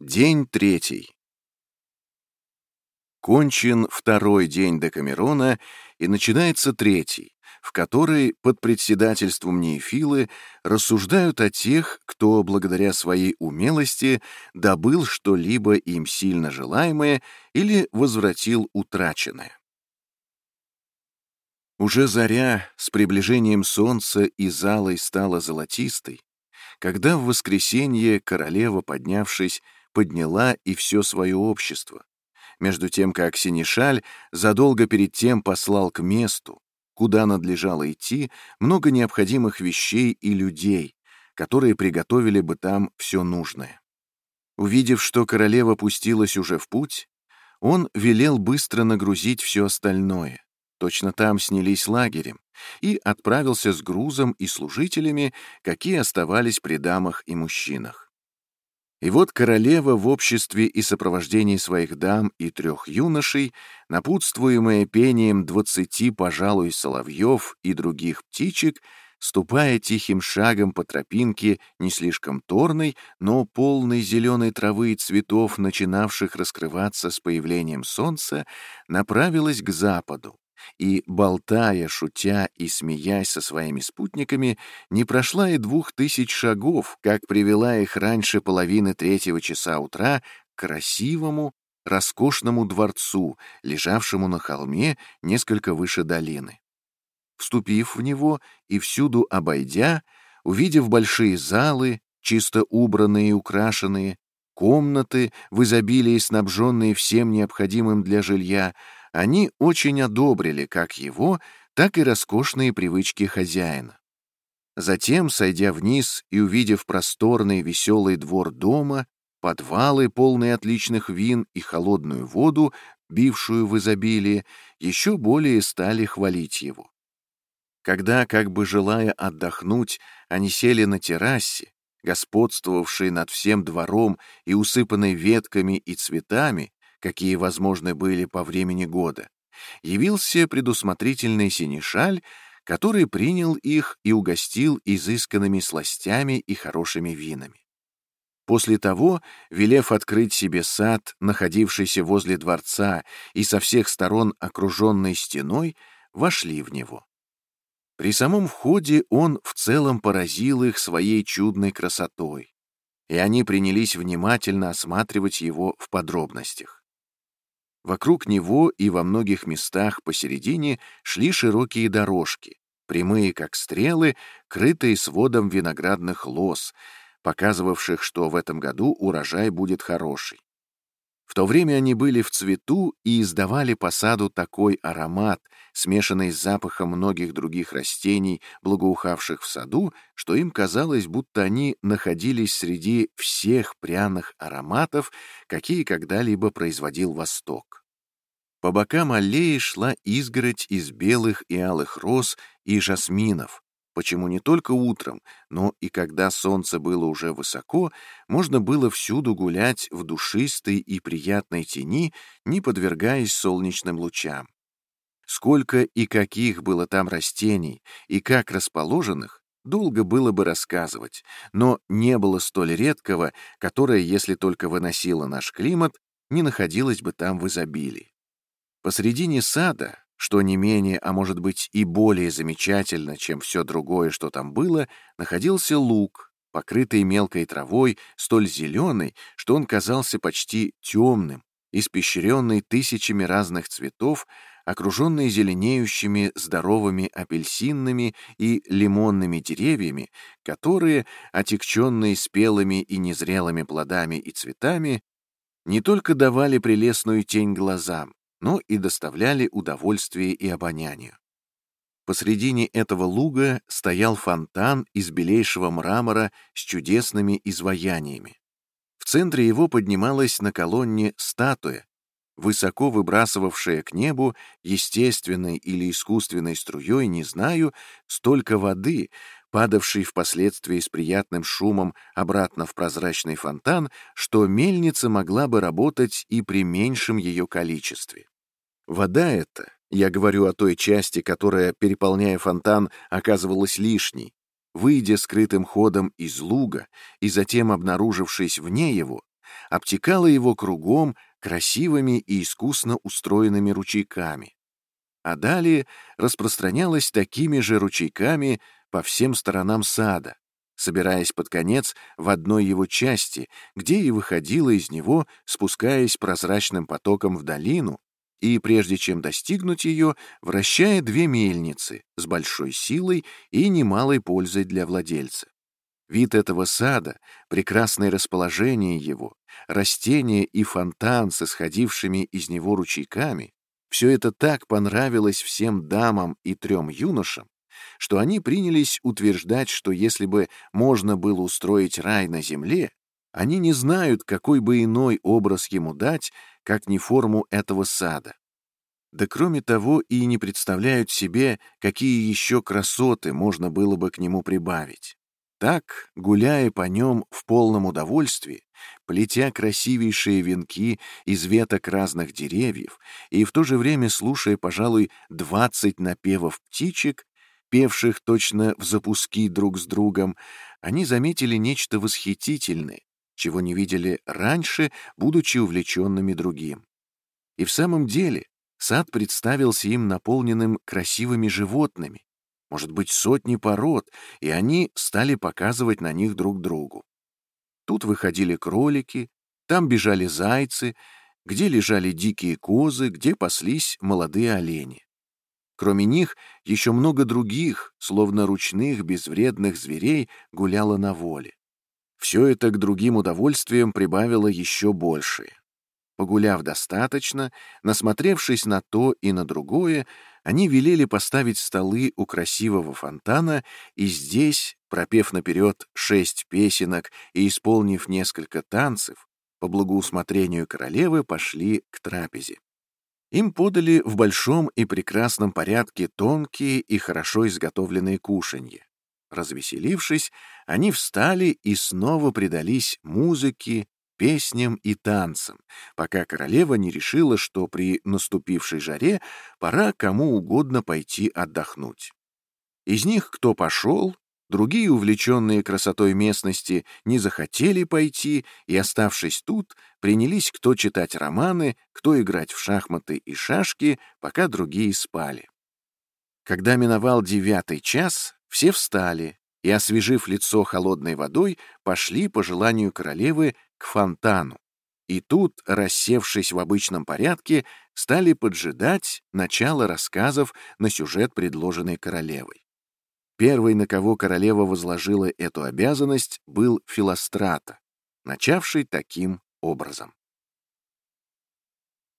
День третий. Кончен второй день Декамерона, и начинается третий, в который под председательством Неефилы рассуждают о тех, кто благодаря своей умелости добыл что-либо им сильно желаемое или возвратил утраченное. Уже заря с приближением солнца и залой стала золотистой, когда в воскресенье королева, поднявшись, подняла и все свое общество, между тем как Синишаль задолго перед тем послал к месту, куда надлежало идти, много необходимых вещей и людей, которые приготовили бы там все нужное. Увидев, что королева пустилась уже в путь, он велел быстро нагрузить все остальное, точно там снялись лагерем, и отправился с грузом и служителями, какие оставались при дамах и мужчинах. И вот королева в обществе и сопровождении своих дам и трех юношей, напутствуемая пением двадцати, пожалуй, соловьев и других птичек, ступая тихим шагом по тропинке, не слишком торной, но полной зеленой травы и цветов, начинавших раскрываться с появлением солнца, направилась к западу, и, болтая, шутя и смеясь со своими спутниками, не прошла и двух тысяч шагов, как привела их раньше половины третьего часа утра к красивому, роскошному дворцу, лежавшему на холме несколько выше долины. Вступив в него и всюду обойдя, увидев большие залы, чисто убранные и украшенные, комнаты, в изобилии снабженные всем необходимым для жилья, они очень одобрили как его, так и роскошные привычки хозяина. Затем, сойдя вниз и увидев просторный веселый двор дома, подвалы, полные отличных вин и холодную воду, бившую в изобилии, еще более стали хвалить его. Когда, как бы желая отдохнуть, они сели на террасе, господствовавшей над всем двором и усыпанной ветками и цветами, какие возможны были по времени года, явился предусмотрительный синешаль, который принял их и угостил изысканными сластями и хорошими винами. После того, велев открыть себе сад, находившийся возле дворца и со всех сторон окруженный стеной, вошли в него. При самом входе он в целом поразил их своей чудной красотой, и они принялись внимательно осматривать его в подробностях. Вокруг него и во многих местах посередине шли широкие дорожки, прямые как стрелы, крытые сводом виноградных лоз, показывавших, что в этом году урожай будет хороший. В то время они были в цвету и издавали по саду такой аромат, смешанный с запахом многих других растений, благоухавших в саду, что им казалось, будто они находились среди всех пряных ароматов, какие когда-либо производил Восток. По бокам аллеи шла изгородь из белых и алых роз и жасминов, почему не только утром, но и когда солнце было уже высоко, можно было всюду гулять в душистой и приятной тени, не подвергаясь солнечным лучам. Сколько и каких было там растений, и как расположенных, долго было бы рассказывать, но не было столь редкого, которое, если только выносило наш климат, не находилось бы там в изобилии. Посредине сада что не менее, а может быть и более замечательно, чем все другое, что там было, находился луг, покрытый мелкой травой, столь зеленый, что он казался почти темным, испещренный тысячами разных цветов, окруженный зеленеющими здоровыми апельсинными и лимонными деревьями, которые, отекченные спелыми и незрелыми плодами и цветами, не только давали прелестную тень глазам, но и доставляли удовольствие и обонянию. Посредине этого луга стоял фонтан из белейшего мрамора с чудесными изваяниями. В центре его поднималась на колонне статуя, высоко выбрасывавшая к небу естественной или искусственной струей, не знаю, столько воды, падавшей впоследствии с приятным шумом обратно в прозрачный фонтан, что мельница могла бы работать и при меньшем ее количестве. Вода эта, я говорю о той части, которая, переполняя фонтан, оказывалась лишней, выйдя скрытым ходом из луга и затем обнаружившись вне его, обтекала его кругом красивыми и искусно устроенными ручейками, а далее распространялась такими же ручейками по всем сторонам сада, собираясь под конец в одной его части, где и выходила из него, спускаясь прозрачным потоком в долину, и, прежде чем достигнуть ее, вращая две мельницы с большой силой и немалой пользой для владельца. Вид этого сада, прекрасное расположение его, растения и фонтан с исходившими из него ручейками — все это так понравилось всем дамам и трем юношам, что они принялись утверждать, что если бы можно было устроить рай на земле, они не знают, какой бы иной образ ему дать, как не форму этого сада. Да кроме того и не представляют себе, какие еще красоты можно было бы к нему прибавить. Так, гуляя по нем в полном удовольствии, плетя красивейшие венки из веток разных деревьев и в то же время слушая, пожалуй, двадцать напевов птичек, певших точно в запуски друг с другом, они заметили нечто восхитительное, чего не видели раньше, будучи увлеченными другим. И в самом деле сад представился им наполненным красивыми животными, может быть, сотни пород, и они стали показывать на них друг другу. Тут выходили кролики, там бежали зайцы, где лежали дикие козы, где паслись молодые олени. Кроме них, еще много других, словно ручных, безвредных зверей, гуляло на воле. Все это к другим удовольствиям прибавило еще большее. Погуляв достаточно, насмотревшись на то и на другое, они велели поставить столы у красивого фонтана и здесь, пропев наперед шесть песенок и исполнив несколько танцев, по благоусмотрению королевы пошли к трапезе. Им подали в большом и прекрасном порядке тонкие и хорошо изготовленные кушанья. Развеселившись, они встали и снова предались музыке, песням и танцам, пока королева не решила, что при наступившей жаре пора кому угодно пойти отдохнуть. Из них кто пошел, Другие, увлеченные красотой местности, не захотели пойти и, оставшись тут, принялись кто читать романы, кто играть в шахматы и шашки, пока другие спали. Когда миновал девятый час, все встали и, освежив лицо холодной водой, пошли по желанию королевы к фонтану. И тут, рассевшись в обычном порядке, стали поджидать начала рассказов на сюжет, предложенный королевой. Первый, на кого королева возложила эту обязанность, был Филострата, начавший таким образом.